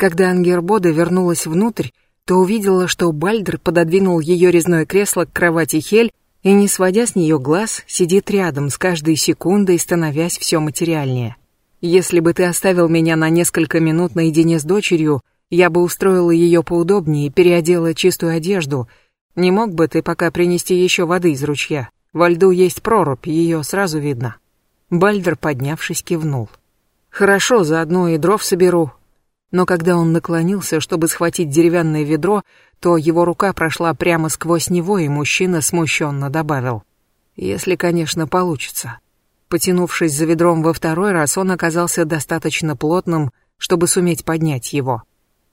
Когда Ангербода вернулась внутрь, то увидела, что Бальдер пододвинул ее резное кресло к кровати Хель и, не сводя с нее глаз, сидит рядом с каждой секундой, становясь все материальнее. «Если бы ты оставил меня на несколько минут наедине с дочерью, я бы устроила ее поудобнее и переодела чистую одежду. Не мог бы ты пока принести еще воды из ручья? Во льду есть прорубь, ее сразу видно». Бальдер, поднявшись, кивнул. «Хорошо, заодно и дров соберу, но когда он наклонился, чтобы схватить деревянное ведро, то его рука прошла прямо сквозь него, и мужчина смущенно добавил. «Если, конечно, получится». Потянувшись за ведром во второй раз, он оказался достаточно плотным, чтобы суметь поднять его.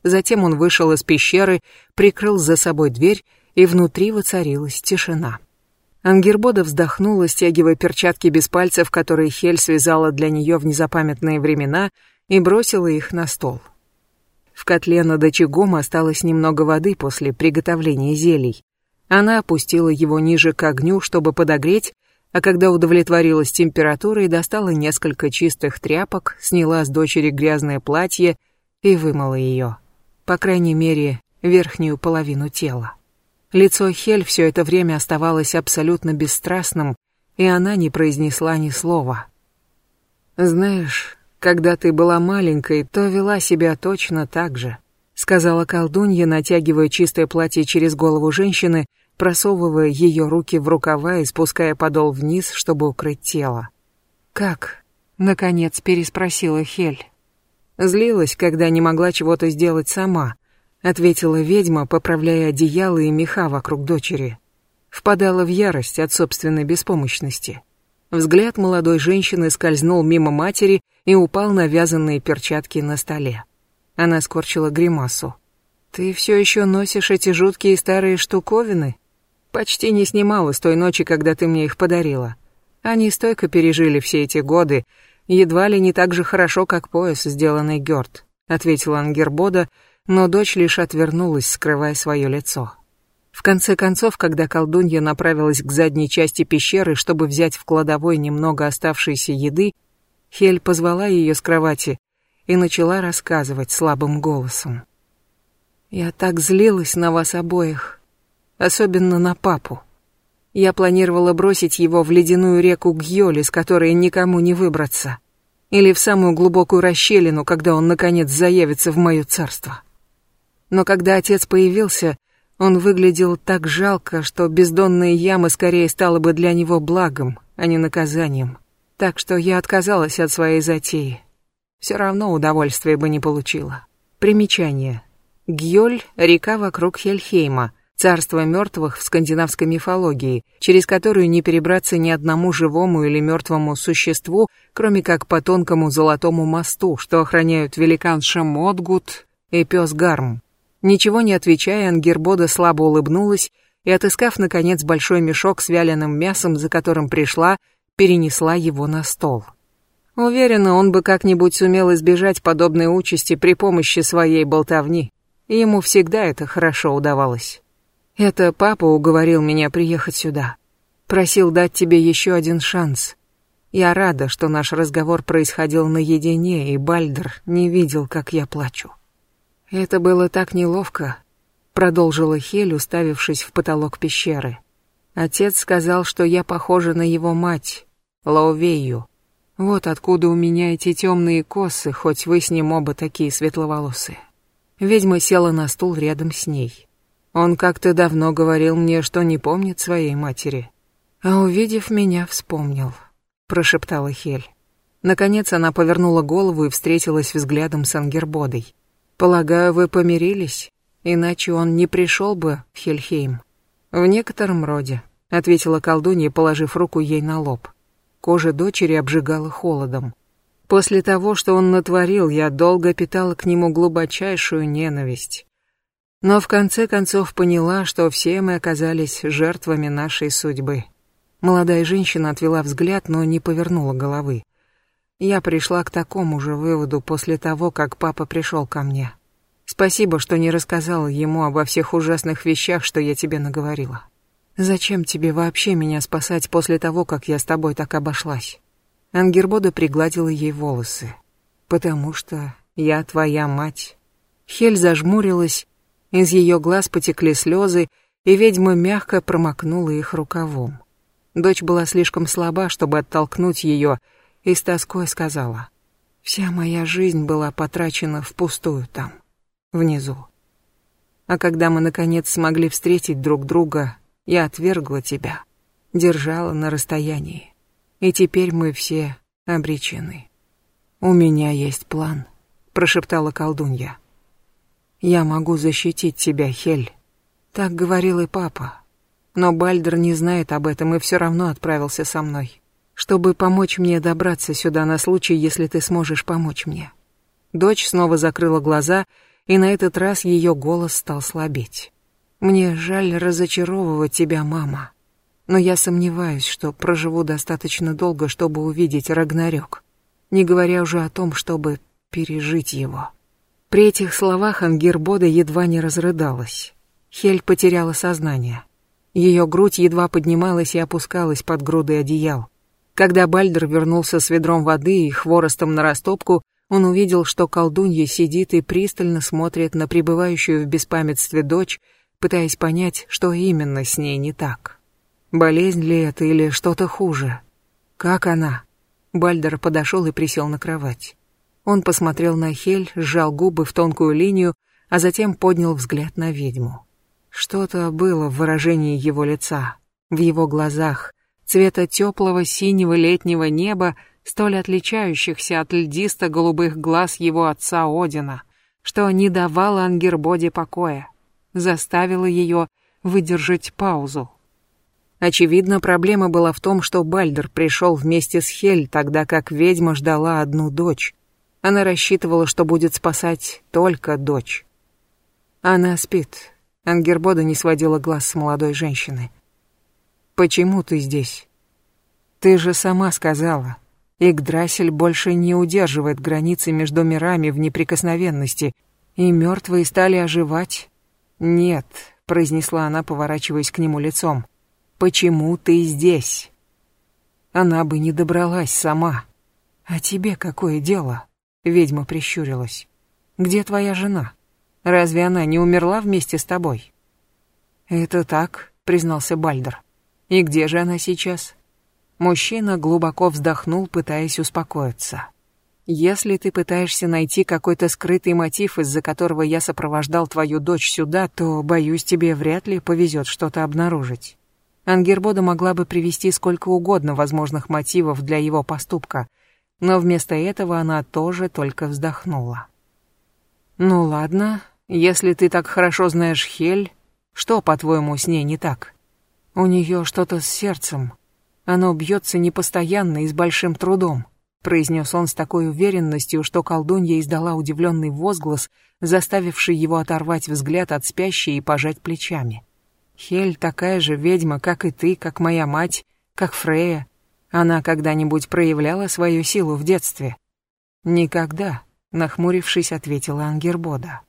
Затем он вышел из пещеры, прикрыл за собой дверь, и внутри воцарилась тишина. Ангербода вздохнула, стягивая перчатки без пальцев, которые Хель связала для нее в незапамятные времена, и бросила их на стол. В котле над очагом осталось немного воды после приготовления зелий. Она опустила его ниже к огню, чтобы подогреть, а когда удовлетворилась температурой, достала несколько чистых тряпок, сняла с дочери грязное платье и вымыла ее. По крайней мере, верхнюю половину тела. Лицо Хель все это время оставалось абсолютно бесстрастным, и она не произнесла ни слова. «Знаешь, когда ты была маленькой, то вела себя точно так же», сказала колдунья, натягивая чистое платье через голову женщины, просовывая ее руки в рукава и спуская подол вниз, чтобы укрыть тело. «Как?» — наконец переспросила Хель. «Злилась, когда не могла чего-то сделать сама», — ответила ведьма, поправляя одеяло и меха вокруг дочери. Впадала в ярость от собственной беспомощности. Взгляд молодой женщины скользнул мимо матери и упал на вязаные перчатки на столе. Она скорчила гримасу. «Ты все еще носишь эти жуткие старые штуковины?» «Почти не снимала с той ночи, когда ты мне их подарила. Они стойко пережили все эти годы, едва ли не так же хорошо, как пояс, сделанный Гёрд», — ответила Ангербода, но дочь лишь отвернулась, скрывая свое лицо. В конце концов, когда колдунья направилась к задней части пещеры, чтобы взять в кладовой немного оставшейся еды, Хель позвала ее с кровати и начала рассказывать слабым голосом. «Я так злилась на вас обоих, особенно на папу. Я планировала бросить его в ледяную реку Гьоли, с которой никому не выбраться, или в самую глубокую расщелину, когда он, наконец, заявится в мое царство. Но когда отец появился, он выглядел так жалко, что бездонные ямы скорее стало бы для него благом, а не наказанием. Так что я отказалась от своей затеи. Все равно удовольствия бы не получила. Примечание. Гьоль — река вокруг Хельхейма, царство мертвых в скандинавской мифологии, через которую не перебраться ни одному живому или мертвому существу, кроме как по тонкому золотому мосту, что охраняют великан Шамодгут и пес Гарм. Ничего не отвечая, Ангербода слабо улыбнулась и, отыскав, наконец, большой мешок с вяленым мясом, за которым пришла, перенесла его на стол. Уверена, он бы как-нибудь сумел избежать подобной участи при помощи своей болтовни. Ему всегда это хорошо удавалось. Это папа уговорил меня приехать сюда. Просил дать тебе еще один шанс. Я рада, что наш разговор происходил наедине, и Бальдер не видел, как я плачу. «Это было так неловко», — продолжила Хель, уставившись в потолок пещеры. «Отец сказал, что я похожа на его мать, Лаувею. Вот откуда у меня эти темные косы, хоть вы с ним оба такие светловолосые». Ведьма села на стул рядом с ней. Он как-то давно говорил мне, что не помнит своей матери. А увидев меня, вспомнил, прошептала Хель. Наконец она повернула голову и встретилась взглядом с Ангербодой. Полагаю, вы помирились, иначе он не пришел бы в Хельхейм. В некотором роде, ответила колдунья, положив руку ей на лоб. Кожа дочери обжигала холодом. После того, что он натворил, я долго питала к нему глубочайшую ненависть. Но в конце концов поняла, что все мы оказались жертвами нашей судьбы. Молодая женщина отвела взгляд, но не повернула головы. Я пришла к такому же выводу после того, как папа пришел ко мне. Спасибо, что не рассказала ему обо всех ужасных вещах, что я тебе наговорила. Зачем тебе вообще меня спасать после того, как я с тобой так обошлась? Ангербода пригладила ей волосы. Потому что я твоя мать. Хель зажмурилась, из ее глаз потекли слезы, и ведьма мягко промокнула их рукавом. Дочь была слишком слаба, чтобы оттолкнуть ее, и с тоской сказала, «Вся моя жизнь была потрачена впустую там, внизу. А когда мы, наконец, смогли встретить друг друга, я отвергла тебя, держала на расстоянии. И теперь мы все обречены. У меня есть план, прошептала колдунья. Я могу защитить тебя, Хель. Так говорил и папа. Но Бальдер не знает об этом и все равно отправился со мной, чтобы помочь мне добраться сюда на случай, если ты сможешь помочь мне. Дочь снова закрыла глаза, и на этот раз ее голос стал слабеть. Мне жаль разочаровывать тебя, мама, но я сомневаюсь, что проживу достаточно долго, чтобы увидеть Рагнарёк, не говоря уже о том, чтобы пережить его. При этих словах Ангербода едва не разрыдалась. Хель потеряла сознание. Ее грудь едва поднималась и опускалась под грудой одеял. Когда Бальдер вернулся с ведром воды и хворостом на растопку, он увидел, что колдунья сидит и пристально смотрит на пребывающую в беспамятстве дочь, пытаясь понять, что именно с ней не так. Болезнь ли это или что-то хуже? Как она? Бальдер подошел и присел на кровать. Он посмотрел на Хель, сжал губы в тонкую линию, а затем поднял взгляд на ведьму. Что-то было в выражении его лица, в его глазах, цвета теплого синего летнего неба, столь отличающихся от льдисто-голубых глаз его отца Одина, что не давало Ангербоде покоя, заставило ее выдержать паузу. Очевидно, проблема была в том, что Бальдер пришел вместе с Хель, тогда как ведьма ждала одну дочь. Она рассчитывала, что будет спасать только дочь. Она спит, Ангербода не сводила глаз с молодой женщины. «Почему ты здесь?» «Ты же сама сказала. Игдрасель больше не удерживает границы между мирами в неприкосновенности, и мертвые стали оживать». «Нет», — произнесла она, поворачиваясь к нему лицом. «Почему ты здесь?» Она бы не добралась сама. «А тебе какое дело?» — ведьма прищурилась. «Где твоя жена?» Разве она не умерла вместе с тобой? Это так, признался Бальдер. И где же она сейчас? Мужчина глубоко вздохнул, пытаясь успокоиться. Если ты пытаешься найти какой-то скрытый мотив, из-за которого я сопровождал твою дочь сюда, то, боюсь, тебе вряд ли повезет что-то обнаружить. Ангербода могла бы привести сколько угодно возможных мотивов для его поступка, но вместо этого она тоже только вздохнула. «Ну ладно, если ты так хорошо знаешь Хель, что, по-твоему, с ней не так? У нее что-то с сердцем. Оно бьется непостоянно и с большим трудом, произнес он с такой уверенностью, что колдунья издала удивленный возглас, заставивший его оторвать взгляд от спящей и пожать плечами. Хель такая же ведьма, как и ты, как моя мать, как Фрея. Она когда-нибудь проявляла свою силу в детстве? Никогда, нахмурившись, ответила Ангербода.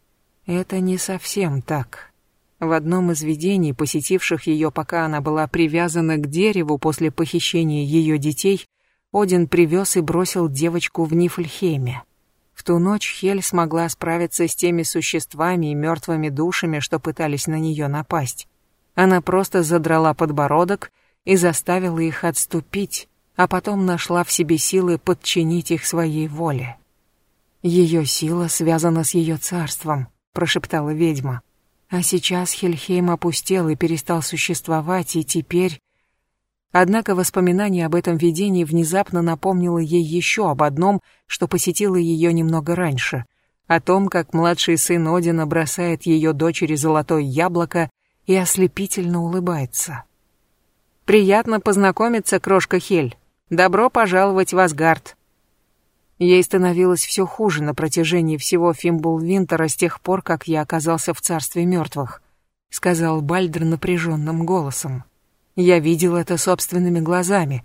Это не совсем так. В одном из видений, посетивших ее, пока она была привязана к дереву после похищения ее детей, Один привез и бросил девочку в Нифльхейме. В ту ночь Хель смогла справиться с теми существами и мертвыми душами, что пытались на нее напасть. Она просто задрала подбородок и заставила их отступить, а потом нашла в себе силы подчинить их своей воле. Ее сила связана с ее царством, прошептала ведьма. А сейчас Хельхейм опустел и перестал существовать, и теперь... Однако воспоминание об этом видении внезапно напомнило ей еще об одном, что посетило ее немного раньше, о том, как младший сын Одина бросает ее дочери золотое яблоко и ослепительно улыбается. «Приятно познакомиться, крошка Хель. Добро пожаловать в Асгард. Ей становилось все хуже на протяжении всего Фимбул-Винтера с тех пор, как я оказался в царстве мертвых, сказал Бальдер напряженным голосом. Я видел это собственными глазами,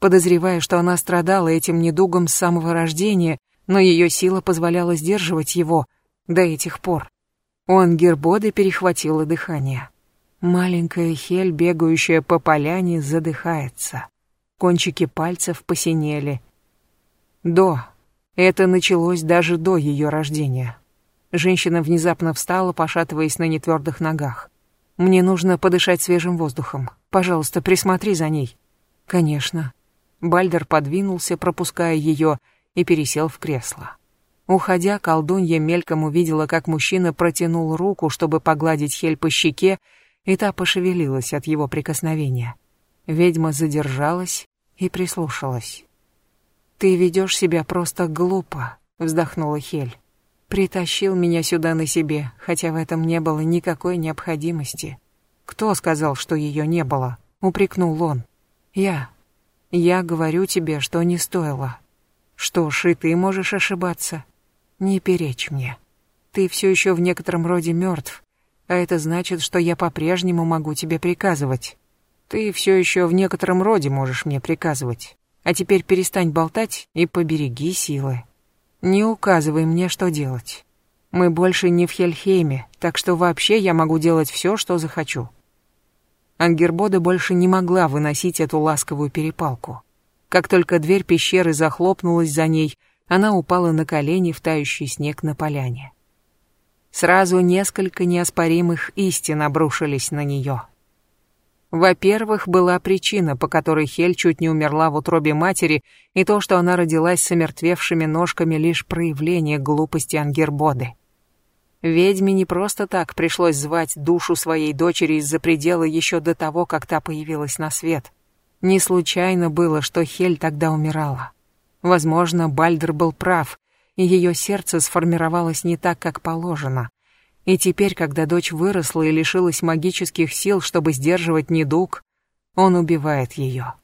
подозревая, что она страдала этим недугом с самого рождения, но ее сила позволяла сдерживать его до этих пор. У Ангербоды перехватило дыхание. Маленькая Хель, бегающая по поляне, задыхается. Кончики пальцев посинели, до. Это началось даже до ее рождения. Женщина внезапно встала, пошатываясь на нетвердых ногах. «Мне нужно подышать свежим воздухом. Пожалуйста, присмотри за ней». «Конечно». Бальдер подвинулся, пропуская ее, и пересел в кресло. Уходя, колдунья мельком увидела, как мужчина протянул руку, чтобы погладить Хель по щеке, и та пошевелилась от его прикосновения. Ведьма задержалась и прислушалась. «Ты ведешь себя просто глупо», — вздохнула Хель. «Притащил меня сюда на себе, хотя в этом не было никакой необходимости». «Кто сказал, что ее не было?» — упрекнул он. «Я. Я говорю тебе, что не стоило. Что ж, и ты можешь ошибаться. Не перечь мне. Ты все еще в некотором роде мертв, а это значит, что я по-прежнему могу тебе приказывать. Ты все еще в некотором роде можешь мне приказывать. А теперь перестань болтать и побереги силы. Не указывай мне, что делать. Мы больше не в Хельхейме, так что вообще я могу делать все, что захочу. Ангербода больше не могла выносить эту ласковую перепалку. Как только дверь пещеры захлопнулась за ней, она упала на колени в тающий снег на поляне. Сразу несколько неоспоримых истин обрушились на нее. Во-первых, была причина, по которой Хель чуть не умерла в утробе матери, и то, что она родилась с омертвевшими ножками, лишь проявление глупости Ангербоды. Ведьме не просто так пришлось звать душу своей дочери из-за предела еще до того, как та появилась на свет. Не случайно было, что Хель тогда умирала. Возможно, Бальдер был прав, и ее сердце сформировалось не так, как положено. И теперь, когда дочь выросла и лишилась магических сил, чтобы сдерживать недуг, он убивает ее.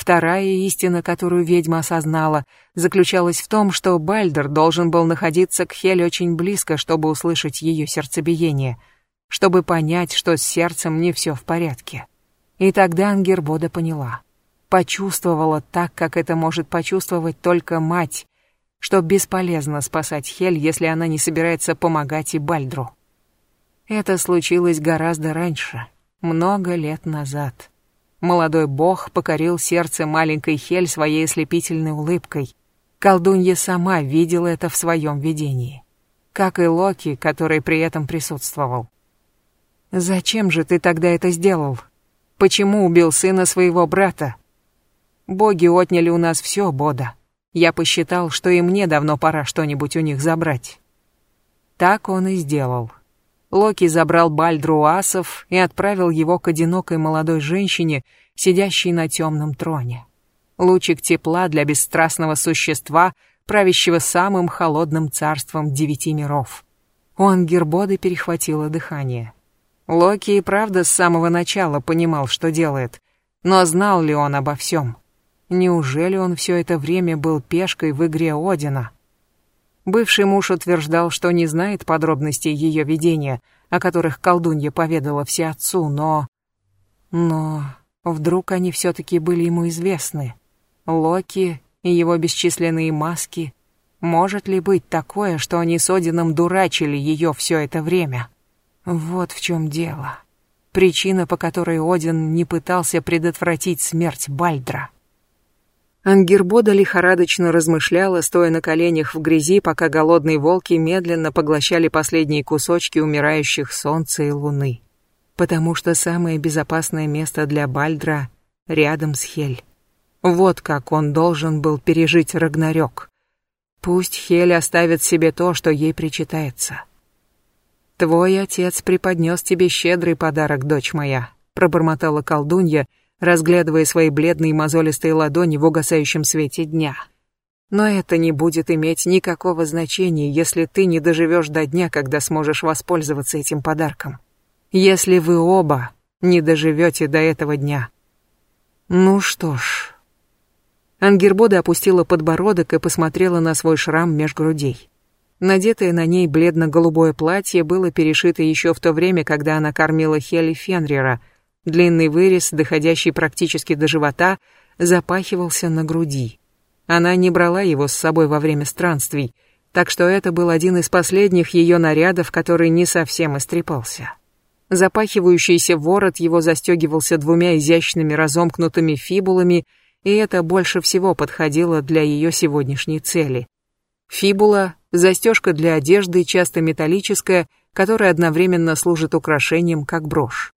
Вторая истина, которую ведьма осознала, заключалась в том, что Бальдер должен был находиться к Хель очень близко, чтобы услышать ее сердцебиение, чтобы понять, что с сердцем не все в порядке. И тогда Ангербода поняла. Почувствовала так, как это может почувствовать только мать, что бесполезно спасать Хель, если она не собирается помогать и Бальдру. Это случилось гораздо раньше, много лет назад. Молодой бог покорил сердце маленькой Хель своей ослепительной улыбкой. Колдунья сама видела это в своем видении. Как и Локи, который при этом присутствовал. «Зачем же ты тогда это сделал? Почему убил сына своего брата? Боги отняли у нас все, Бода. Я посчитал, что и мне давно пора что-нибудь у них забрать. Так он и сделал. Локи забрал Бальдру асов и отправил его к одинокой молодой женщине, сидящей на темном троне. Лучик тепла для бесстрастного существа, правящего самым холодным царством девяти миров. У Ангербоды перехватило дыхание. Локи и правда с самого начала понимал, что делает, но знал ли он обо всем? Неужели он все это время был пешкой в игре Одина? Бывший муж утверждал, что не знает подробностей ее видения, о которых колдунья поведала все отцу, но... Но вдруг они все-таки были ему известны. Локи и его бесчисленные маски. Может ли быть такое, что они с Одином дурачили ее все это время? Вот в чем дело. Причина, по которой Один не пытался предотвратить смерть Бальдра. Ангербода лихорадочно размышляла, стоя на коленях в грязи, пока голодные волки медленно поглощали последние кусочки умирающих солнца и луны. Потому что самое безопасное место для Бальдра рядом с Хель. Вот как он должен был пережить Рагнарёк. Пусть Хель оставит себе то, что ей причитается. «Твой отец преподнес тебе щедрый подарок, дочь моя», — пробормотала колдунья, — разглядывая свои бледные мозолистые ладони в угасающем свете дня. Но это не будет иметь никакого значения, если ты не доживешь до дня, когда сможешь воспользоваться этим подарком. Если вы оба не доживете до этого дня. Ну что ж... Ангербода опустила подбородок и посмотрела на свой шрам меж грудей. Надетое на ней бледно-голубое платье было перешито еще в то время, когда она кормила Хелли Фенрера, Длинный вырез, доходящий практически до живота, запахивался на груди. Она не брала его с собой во время странствий, так что это был один из последних ее нарядов, который не совсем истрепался. Запахивающийся ворот его застегивался двумя изящными разомкнутыми фибулами, и это больше всего подходило для ее сегодняшней цели. Фибула – застежка для одежды, часто металлическая, которая одновременно служит украшением, как брошь.